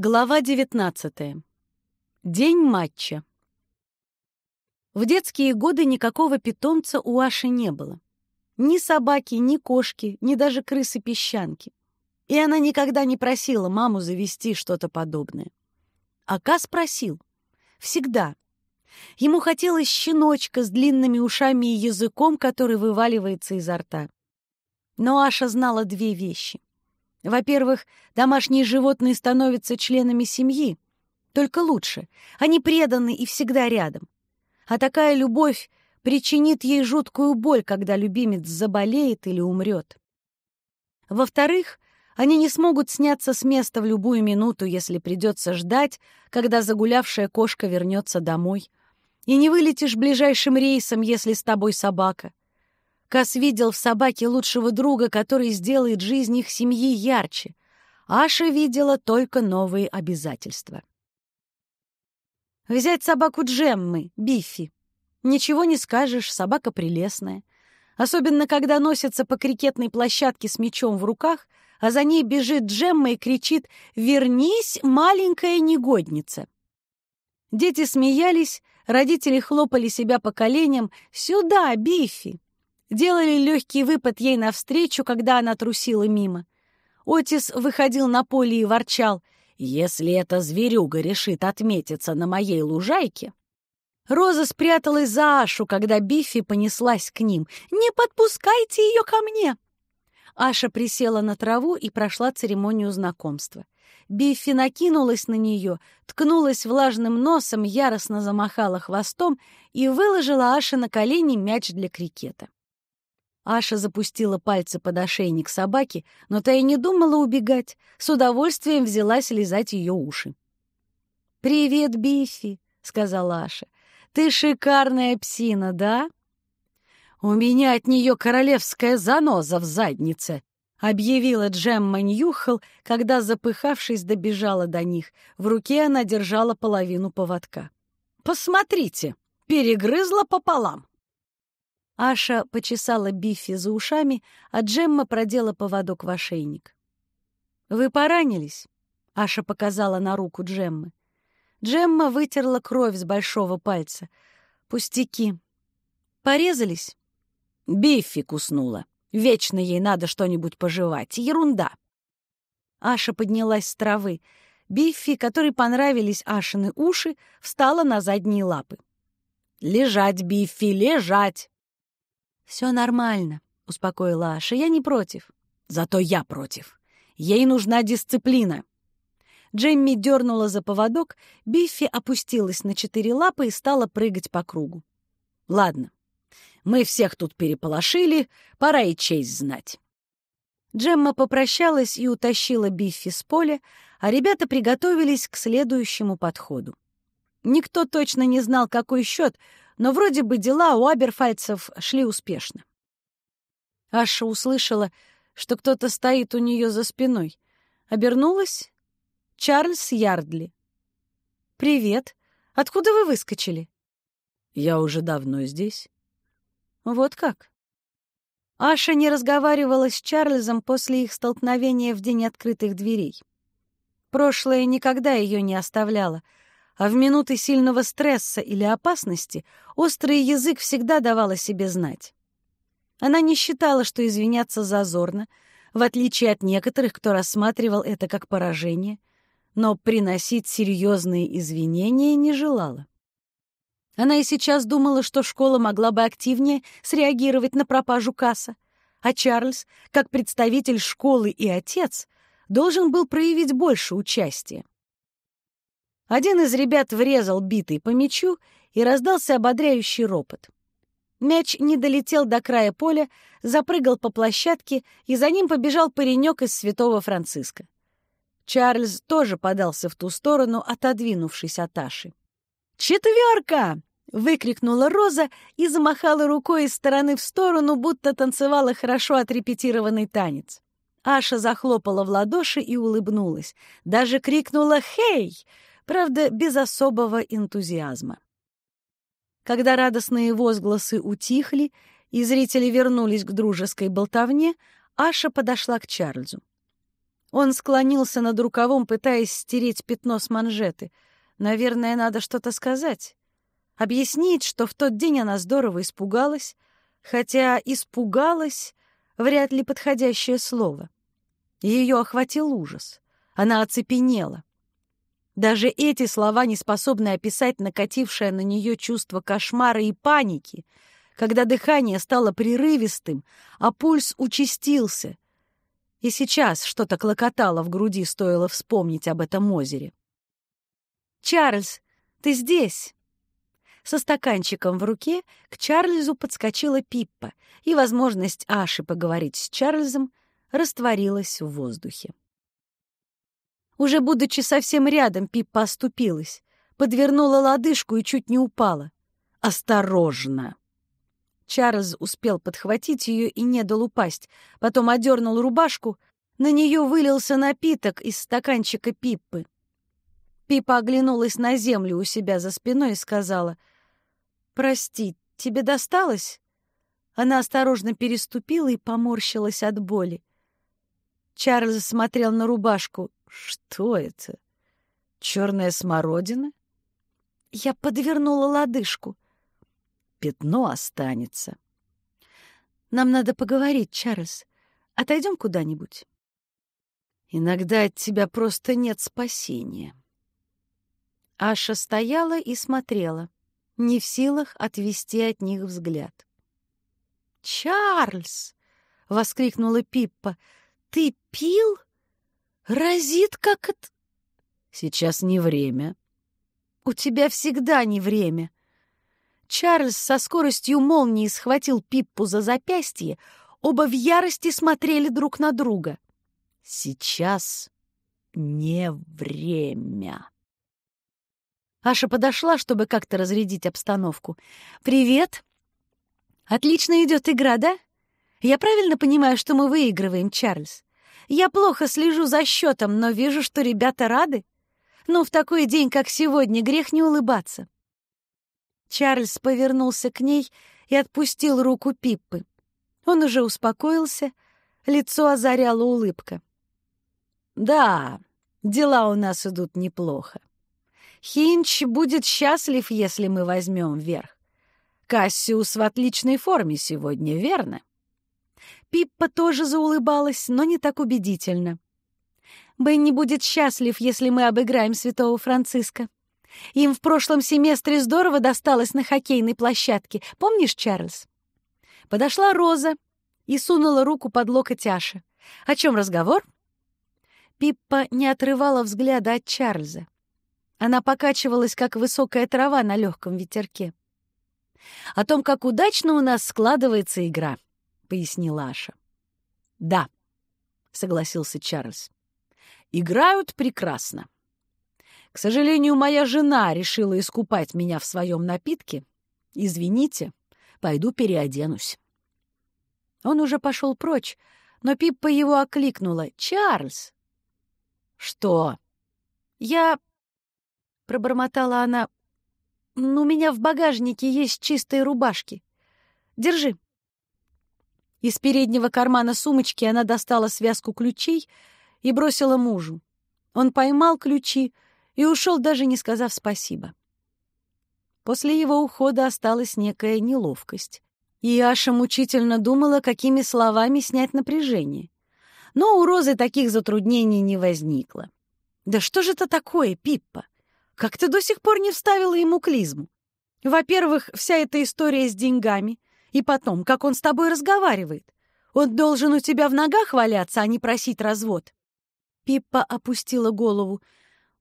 Глава 19. День матча. В детские годы никакого питомца у Аши не было. Ни собаки, ни кошки, ни даже крысы-песчанки. И она никогда не просила маму завести что-то подобное. А Кас просил. Всегда. Ему хотелось щеночка с длинными ушами и языком, который вываливается изо рта. Но Аша знала две вещи. Во-первых, домашние животные становятся членами семьи. Только лучше. Они преданы и всегда рядом. А такая любовь причинит ей жуткую боль, когда любимец заболеет или умрет. Во-вторых, они не смогут сняться с места в любую минуту, если придется ждать, когда загулявшая кошка вернется домой. И не вылетишь ближайшим рейсом, если с тобой собака. Кас видел в собаке лучшего друга, который сделает жизнь их семьи ярче. Аша видела только новые обязательства. Взять собаку Джеммы, Биффи. Ничего не скажешь, собака прелестная. Особенно, когда носится по крикетной площадке с мячом в руках, а за ней бежит Джемма и кричит «Вернись, маленькая негодница!». Дети смеялись, родители хлопали себя по коленям «Сюда, Биффи!» Делали легкий выпад ей навстречу, когда она трусила мимо. Отис выходил на поле и ворчал, «Если эта зверюга решит отметиться на моей лужайке...» Роза спряталась за Ашу, когда Биффи понеслась к ним. «Не подпускайте ее ко мне!» Аша присела на траву и прошла церемонию знакомства. Биффи накинулась на нее, ткнулась влажным носом, яростно замахала хвостом и выложила Аше на колени мяч для крикета. Аша запустила пальцы под ошейник собаки, но та и не думала убегать, с удовольствием взялась лизать ее уши. «Привет, Биффи», — сказала Аша. «Ты шикарная псина, да?» «У меня от нее королевская заноза в заднице», — объявила Джемма Ньюхал, когда, запыхавшись, добежала до них. В руке она держала половину поводка. «Посмотрите, перегрызла пополам». Аша почесала Биффи за ушами, а Джемма продела поводок в ошейник. «Вы поранились?» — Аша показала на руку Джеммы. Джемма вытерла кровь с большого пальца. «Пустяки. Порезались?» «Биффи куснула. Вечно ей надо что-нибудь пожевать. Ерунда!» Аша поднялась с травы. Биффи, которой понравились Ашины уши, встала на задние лапы. «Лежать, Биффи, лежать!» «Все нормально», — успокоила Аша. «Я не против». «Зато я против. Ей нужна дисциплина». Джемми дернула за поводок, Биффи опустилась на четыре лапы и стала прыгать по кругу. «Ладно, мы всех тут переполошили, пора и честь знать». Джемма попрощалась и утащила Биффи с поля, а ребята приготовились к следующему подходу. Никто точно не знал, какой счет, но вроде бы дела у аберфальцев шли успешно. Аша услышала, что кто-то стоит у нее за спиной. Обернулась — Чарльз Ярдли. «Привет. Откуда вы выскочили?» «Я уже давно здесь». «Вот как?» Аша не разговаривала с Чарльзом после их столкновения в день открытых дверей. Прошлое никогда ее не оставляло — а в минуты сильного стресса или опасности острый язык всегда давал о себе знать. Она не считала, что извиняться зазорно, в отличие от некоторых, кто рассматривал это как поражение, но приносить серьезные извинения не желала. Она и сейчас думала, что школа могла бы активнее среагировать на пропажу касса, а Чарльз, как представитель школы и отец, должен был проявить больше участия. Один из ребят врезал битый по мячу, и раздался ободряющий ропот. Мяч не долетел до края поля, запрыгал по площадке, и за ним побежал паренек из Святого Франциска. Чарльз тоже подался в ту сторону, отодвинувшись от Аши. «Четверка!» — выкрикнула Роза и замахала рукой из стороны в сторону, будто танцевала хорошо отрепетированный танец. Аша захлопала в ладоши и улыбнулась. Даже крикнула «Хей!» Правда, без особого энтузиазма. Когда радостные возгласы утихли и зрители вернулись к дружеской болтовне, Аша подошла к Чарльзу. Он склонился над рукавом, пытаясь стереть пятно с манжеты. Наверное, надо что-то сказать. Объяснить, что в тот день она здорово испугалась, хотя «испугалась» — вряд ли подходящее слово. Ее охватил ужас. Она оцепенела. Даже эти слова не способны описать накатившее на нее чувство кошмара и паники, когда дыхание стало прерывистым, а пульс участился. И сейчас что-то клокотало в груди, стоило вспомнить об этом озере. «Чарльз, ты здесь?» Со стаканчиком в руке к Чарльзу подскочила Пиппа, и возможность Аши поговорить с Чарльзом растворилась в воздухе. Уже будучи совсем рядом, Пиппа оступилась, подвернула лодыжку и чуть не упала. «Осторожно!» Чарльз успел подхватить ее и не дал упасть, потом одернул рубашку, на нее вылился напиток из стаканчика Пиппы. Пипа оглянулась на землю у себя за спиной и сказала, «Прости, тебе досталось?» Она осторожно переступила и поморщилась от боли. Чарльз смотрел на рубашку. Что это? Черная смородина? Я подвернула лодыжку. Пятно останется. Нам надо поговорить, Чарльз. Отойдем куда-нибудь. Иногда от тебя просто нет спасения. Аша стояла и смотрела, не в силах отвести от них взгляд. «Чарльз!» — воскликнула Пиппа. «Ты пил?» Разит, как это... Сейчас не время. У тебя всегда не время. Чарльз со скоростью молнии схватил Пиппу за запястье, оба в ярости смотрели друг на друга. Сейчас не время. Аша подошла, чтобы как-то разрядить обстановку. «Привет! Отлично идет игра, да? Я правильно понимаю, что мы выигрываем, Чарльз? Я плохо слежу за счетом, но вижу, что ребята рады. Ну, в такой день, как сегодня, грех не улыбаться. Чарльз повернулся к ней и отпустил руку Пиппы. Он уже успокоился, лицо озаряла улыбка. «Да, дела у нас идут неплохо. Хинч будет счастлив, если мы возьмем верх. Кассиус в отличной форме сегодня, верно?» Пиппа тоже заулыбалась, но не так убедительно. «Бенни будет счастлив, если мы обыграем святого Франциска. Им в прошлом семестре здорово досталось на хоккейной площадке. Помнишь, Чарльз?» Подошла Роза и сунула руку под локоть Аши. «О чем разговор?» Пиппа не отрывала взгляда от Чарльза. Она покачивалась, как высокая трава на легком ветерке. «О том, как удачно у нас складывается игра», — пояснила Аша. «Да», — согласился Чарльз. «Играют прекрасно. К сожалению, моя жена решила искупать меня в своем напитке. Извините, пойду переоденусь». Он уже пошел прочь, но Пиппа его окликнула. «Чарльз!» «Что?» «Я...» — пробормотала она. «У меня в багажнике есть чистые рубашки. Держи». Из переднего кармана сумочки она достала связку ключей и бросила мужу. Он поймал ключи и ушел, даже не сказав спасибо. После его ухода осталась некая неловкость. И Аша мучительно думала, какими словами снять напряжение. Но у Розы таких затруднений не возникло. «Да что же это такое, Пиппа? Как ты до сих пор не вставила ему клизму? Во-первых, вся эта история с деньгами, и потом, как он с тобой разговаривает? Он должен у тебя в ногах валяться, а не просить развод. Пиппа опустила голову.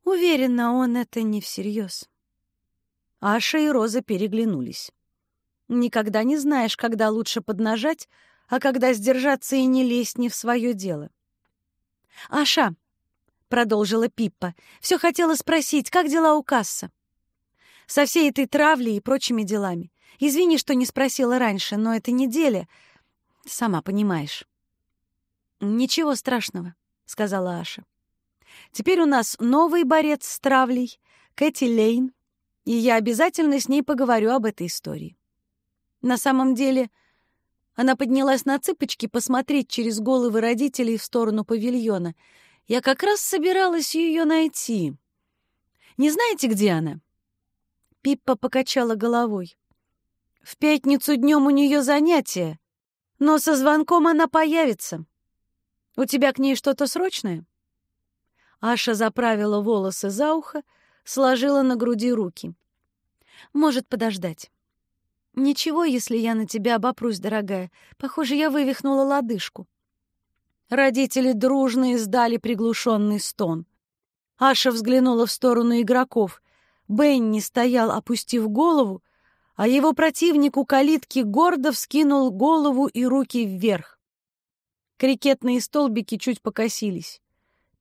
Уверена, он это не всерьез. Аша и Роза переглянулись. Никогда не знаешь, когда лучше поднажать, а когда сдержаться и не лезть не в свое дело. «Аша», — продолжила Пиппа, — «все хотела спросить, как дела у касса?» Со всей этой травлей и прочими делами. Извини, что не спросила раньше, но это неделя. Сама понимаешь. «Ничего страшного», — сказала Аша. «Теперь у нас новый борец с травлей, Кэти Лейн, и я обязательно с ней поговорю об этой истории». На самом деле, она поднялась на цыпочки посмотреть через головы родителей в сторону павильона, Я как раз собиралась ее найти. Не знаете, где она?» Пиппа покачала головой. «В пятницу днем у нее занятие, но со звонком она появится. У тебя к ней что-то срочное?» Аша заправила волосы за ухо, сложила на груди руки. «Может подождать». «Ничего, если я на тебя обопрусь, дорогая. Похоже, я вывихнула лодыжку». Родители дружно издали приглушенный стон. Аша взглянула в сторону игроков. Бенни стоял, опустив голову, а его противник у калитки гордо вскинул голову и руки вверх. Крикетные столбики чуть покосились.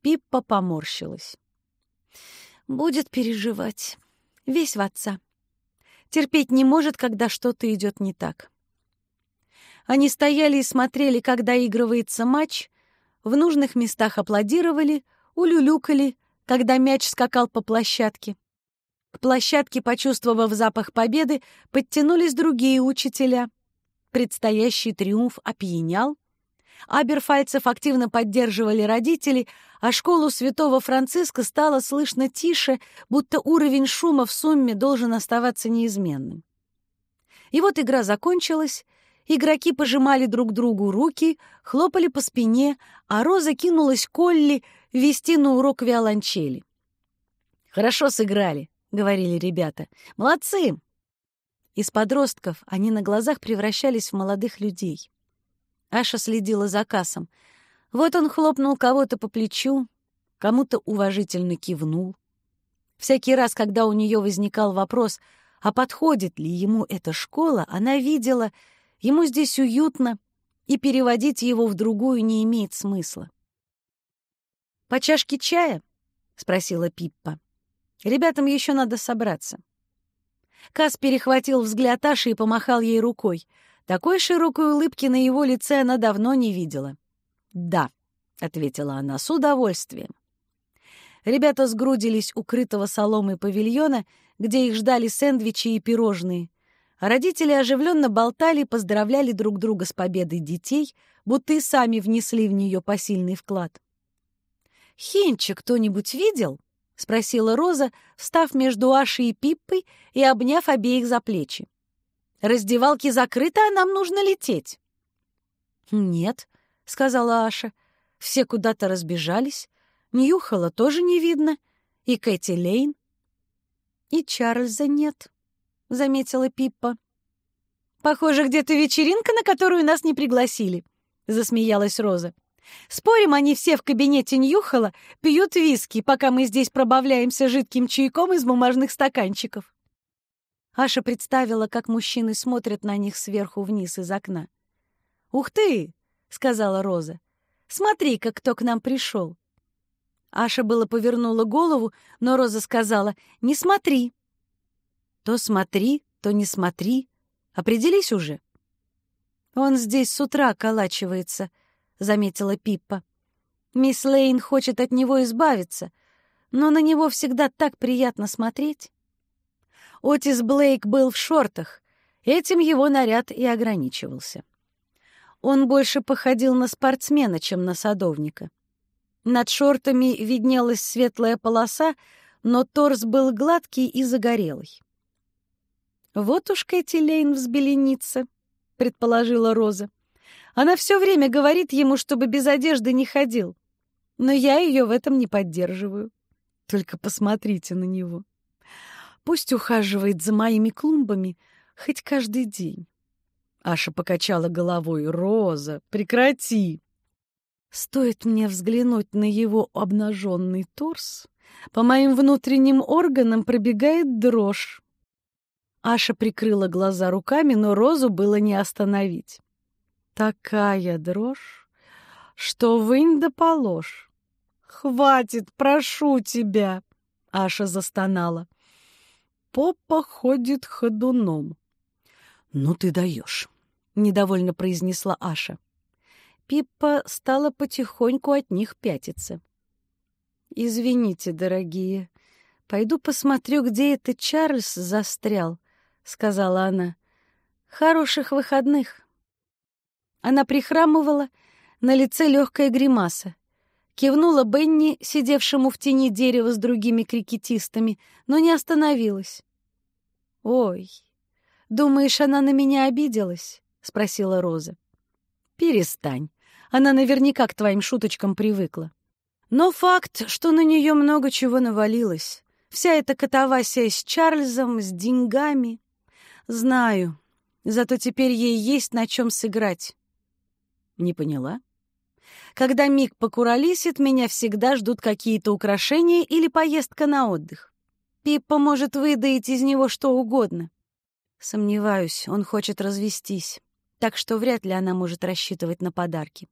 Пиппа поморщилась. «Будет переживать. Весь в отца. Терпеть не может, когда что-то идет не так». Они стояли и смотрели, как доигрывается матч, в нужных местах аплодировали, улюлюкали, когда мяч скакал по площадке. К площадке, почувствовав запах победы, подтянулись другие учителя. Предстоящий триумф опьянял, Аберфальцев активно поддерживали родители, а школу святого Франциска стало слышно тише, будто уровень шума в сумме должен оставаться неизменным. И вот игра закончилась, игроки пожимали друг другу руки, хлопали по спине, а Роза кинулась к Олли вести на урок виолончели. «Хорошо сыграли», — говорили ребята. «Молодцы!» Из подростков они на глазах превращались в молодых людей. Аша следила за кассом. Вот он хлопнул кого-то по плечу, кому-то уважительно кивнул. Всякий раз, когда у нее возникал вопрос, а подходит ли ему эта школа, она видела, ему здесь уютно, и переводить его в другую не имеет смысла. «По чашке чая?» — спросила Пиппа. «Ребятам еще надо собраться». Кас перехватил взгляд Аши и помахал ей рукой — такой широкой улыбки на его лице она давно не видела. «Да», — ответила она, — «с удовольствием». Ребята сгрудились у крытого соломой павильона, где их ждали сэндвичи и пирожные. Родители оживленно болтали, поздравляли друг друга с победой детей, будто и сами внесли в нее посильный вклад. «Хинча кто-нибудь видел?» — спросила Роза, встав между Ашей и Пиппой и обняв обеих за плечи. Раздевалки закрыты, а нам нужно лететь». «Нет», — сказала Аша. «Все куда-то разбежались. Ньюхала тоже не видно. И Кэти Лейн». «И Чарльза нет», — заметила Пиппа. «Похоже, где-то вечеринка, на которую нас не пригласили», — засмеялась Роза. «Спорим, они все в кабинете Ньюхала пьют виски, пока мы здесь пробавляемся жидким чайком из бумажных стаканчиков». Аша представила, как мужчины смотрят на них сверху вниз из окна. «Ух ты!» — сказала Роза. «Смотри-ка, кто к нам пришел!» Аша было повернула голову, но Роза сказала «Не смотри!» «То смотри, то не смотри. Определись уже!» «Он здесь с утра околачивается», — заметила Пиппа. «Мисс Лейн хочет от него избавиться, но на него всегда так приятно смотреть». Отис Блейк был в шортах, этим его наряд и ограничивался. Он больше походил на спортсмена, чем на садовника. Над шортами виднелась светлая полоса, но торс был гладкий и загорелый. «Вот уж Кэти Лейн взбеленится», — предположила Роза. «Она все время говорит ему, чтобы без одежды не ходил. Но я ее в этом не поддерживаю. Только посмотрите на него». Пусть ухаживает за моими клумбами хоть каждый день. Аша покачала головой. «Роза, прекрати!» Стоит мне взглянуть на его обнаженный торс, по моим внутренним органам пробегает дрожь. Аша прикрыла глаза руками, но Розу было не остановить. Такая дрожь, что вынь да положь. «Хватит, прошу тебя!» — Аша застонала попа ходит ходуном. «Ну ты даешь», — недовольно произнесла Аша. Пиппа стала потихоньку от них пятиться. «Извините, дорогие, пойду посмотрю, где этот Чарльз застрял», — сказала она. «Хороших выходных». Она прихрамывала, на лице легкая гримаса. Кивнула Бенни, сидевшему в тени дерева с другими крикетистами, но не остановилась. «Ой, думаешь, она на меня обиделась?» — спросила Роза. «Перестань. Она наверняка к твоим шуточкам привыкла. Но факт, что на нее много чего навалилось. Вся эта катавасия с Чарльзом, с деньгами. Знаю. Зато теперь ей есть на чем сыграть. Не поняла? Когда Мик покуролесит, меня всегда ждут какие-то украшения или поездка на отдых. Пиппа может выдаить из него что угодно. Сомневаюсь, он хочет развестись, так что вряд ли она может рассчитывать на подарки.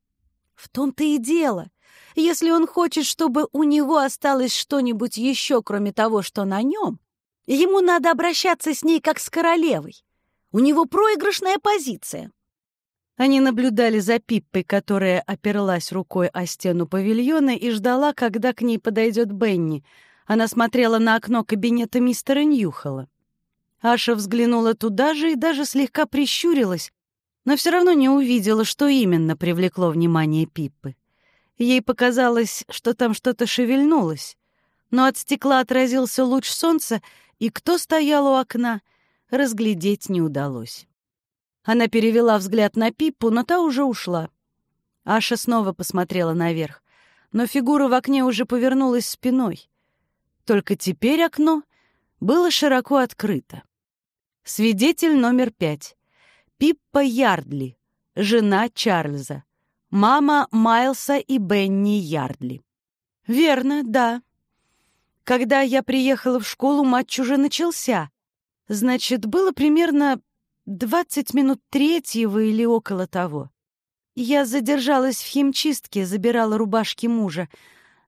В том-то и дело. Если он хочет, чтобы у него осталось что-нибудь еще, кроме того, что на нем, ему надо обращаться с ней как с королевой. У него проигрышная позиция. Они наблюдали за Пиппой, которая оперлась рукой о стену павильона и ждала, когда к ней подойдет Бенни. Она смотрела на окно кабинета мистера Ньюхола. Аша взглянула туда же и даже слегка прищурилась, но все равно не увидела, что именно привлекло внимание Пиппы. Ей показалось, что там что-то шевельнулось, но от стекла отразился луч солнца, и кто стоял у окна, разглядеть не удалось. Она перевела взгляд на Пиппу, но та уже ушла. Аша снова посмотрела наверх, но фигура в окне уже повернулась спиной. Только теперь окно было широко открыто. Свидетель номер пять. Пиппа Ярдли, жена Чарльза, мама Майлса и Бенни Ярдли. Верно, да. Когда я приехала в школу, матч уже начался. Значит, было примерно двадцать минут третьего или около того. Я задержалась в химчистке, забирала рубашки мужа.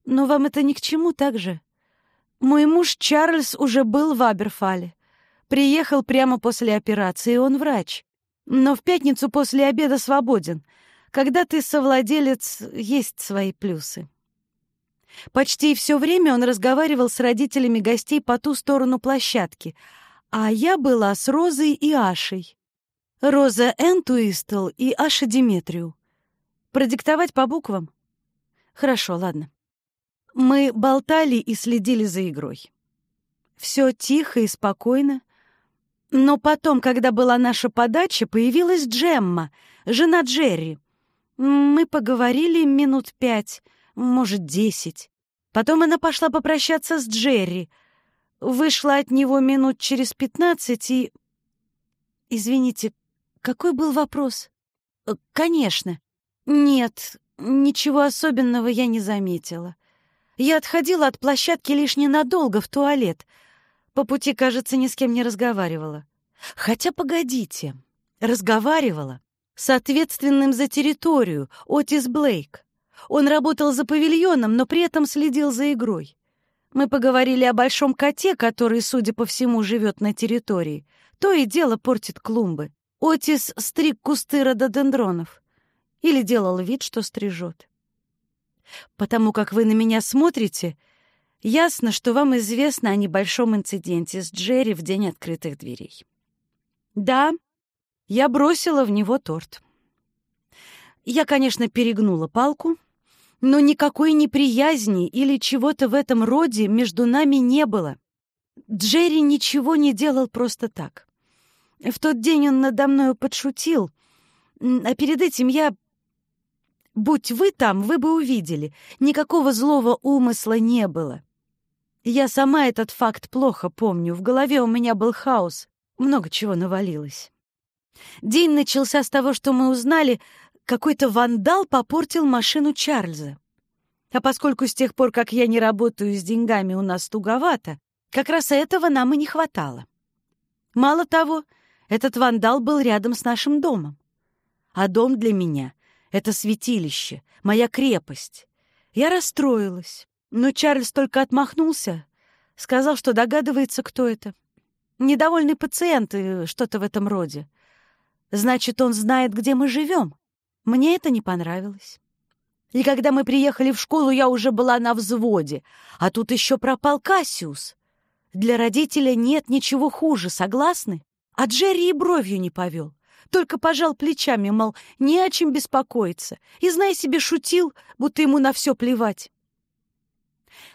Но вам это ни к чему так же? Мой муж Чарльз уже был в Аберфале. Приехал прямо после операции, он врач но в пятницу после обеда свободен. Когда ты совладелец, есть свои плюсы. Почти все время он разговаривал с родителями гостей по ту сторону площадки, а я была с Розой и Ашей. Роза Энтуистл и Аша Диметрию. Продиктовать по буквам? Хорошо, ладно. Мы болтали и следили за игрой. Все тихо и спокойно. Но потом, когда была наша подача, появилась Джемма, жена Джерри. Мы поговорили минут пять, может, десять. Потом она пошла попрощаться с Джерри. Вышла от него минут через пятнадцать и... Извините, какой был вопрос? Э, конечно. Нет, ничего особенного я не заметила. Я отходила от площадки лишь ненадолго в туалет — по пути, кажется, ни с кем не разговаривала. Хотя, погодите, разговаривала с ответственным за территорию Отис Блейк. Он работал за павильоном, но при этом следил за игрой. Мы поговорили о большом коте, который, судя по всему, живет на территории. То и дело портит клумбы. Отис стриг кусты рододендронов. Или делал вид, что стрижет. Потому как вы на меня смотрите, Ясно, что вам известно о небольшом инциденте с Джерри в день открытых дверей. Да, я бросила в него торт. Я, конечно, перегнула палку, но никакой неприязни или чего-то в этом роде между нами не было. Джерри ничего не делал просто так. В тот день он надо мною подшутил, а перед этим я... Будь вы там, вы бы увидели, никакого злого умысла не было. Я сама этот факт плохо помню. В голове у меня был хаос. Много чего навалилось. День начался с того, что мы узнали, какой-то вандал попортил машину Чарльза. А поскольку с тех пор, как я не работаю с деньгами, у нас туговато, как раз этого нам и не хватало. Мало того, этот вандал был рядом с нашим домом. А дом для меня — это святилище, моя крепость. Я расстроилась. Но Чарльз только отмахнулся, сказал, что догадывается, кто это. Недовольный пациент и что-то в этом роде. Значит, он знает, где мы живем. Мне это не понравилось. И когда мы приехали в школу, я уже была на взводе, а тут еще пропал Кассиус. Для родителя нет ничего хуже, согласны? А Джерри и бровью не повел. только пожал плечами, мол, не о чем беспокоиться, и, знай себе, шутил, будто ему на все плевать.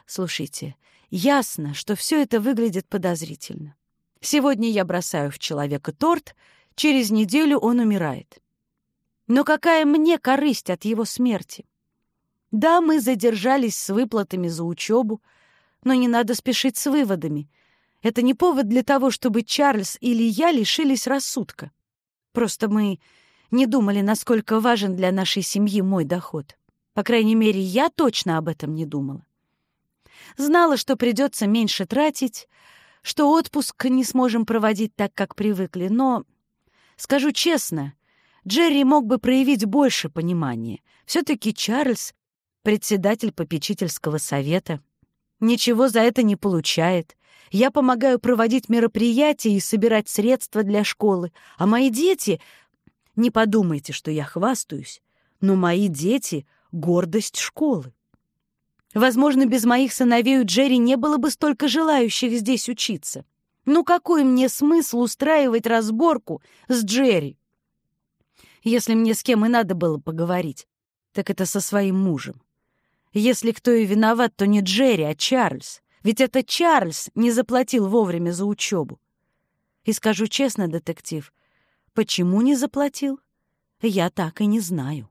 Слушайте, ясно, что все это выглядит подозрительно. Сегодня я бросаю в человека торт, через неделю он умирает. Но какая мне корысть от его смерти? Да, мы задержались с выплатами за учебу, но не надо спешить с выводами. Это не повод для того, чтобы Чарльз или я лишились рассудка. Просто мы не думали, насколько важен для нашей семьи мой доход. По крайней мере, я точно об этом не думала. Знала, что придется меньше тратить, что отпуск не сможем проводить так, как привыкли, но, скажу честно, Джерри мог бы проявить больше понимания. Все-таки Чарльз — председатель попечительского совета. Ничего за это не получает. Я помогаю проводить мероприятия и собирать средства для школы, а мои дети... Не подумайте, что я хвастаюсь, но мои дети — гордость школы. Возможно, без моих сыновей у Джерри не было бы столько желающих здесь учиться. Ну какой мне смысл устраивать разборку с Джерри? Если мне с кем и надо было поговорить, так это со своим мужем. Если кто и виноват, то не Джерри, а Чарльз. Ведь это Чарльз не заплатил вовремя за учебу. И скажу честно, детектив, почему не заплатил, я так и не знаю.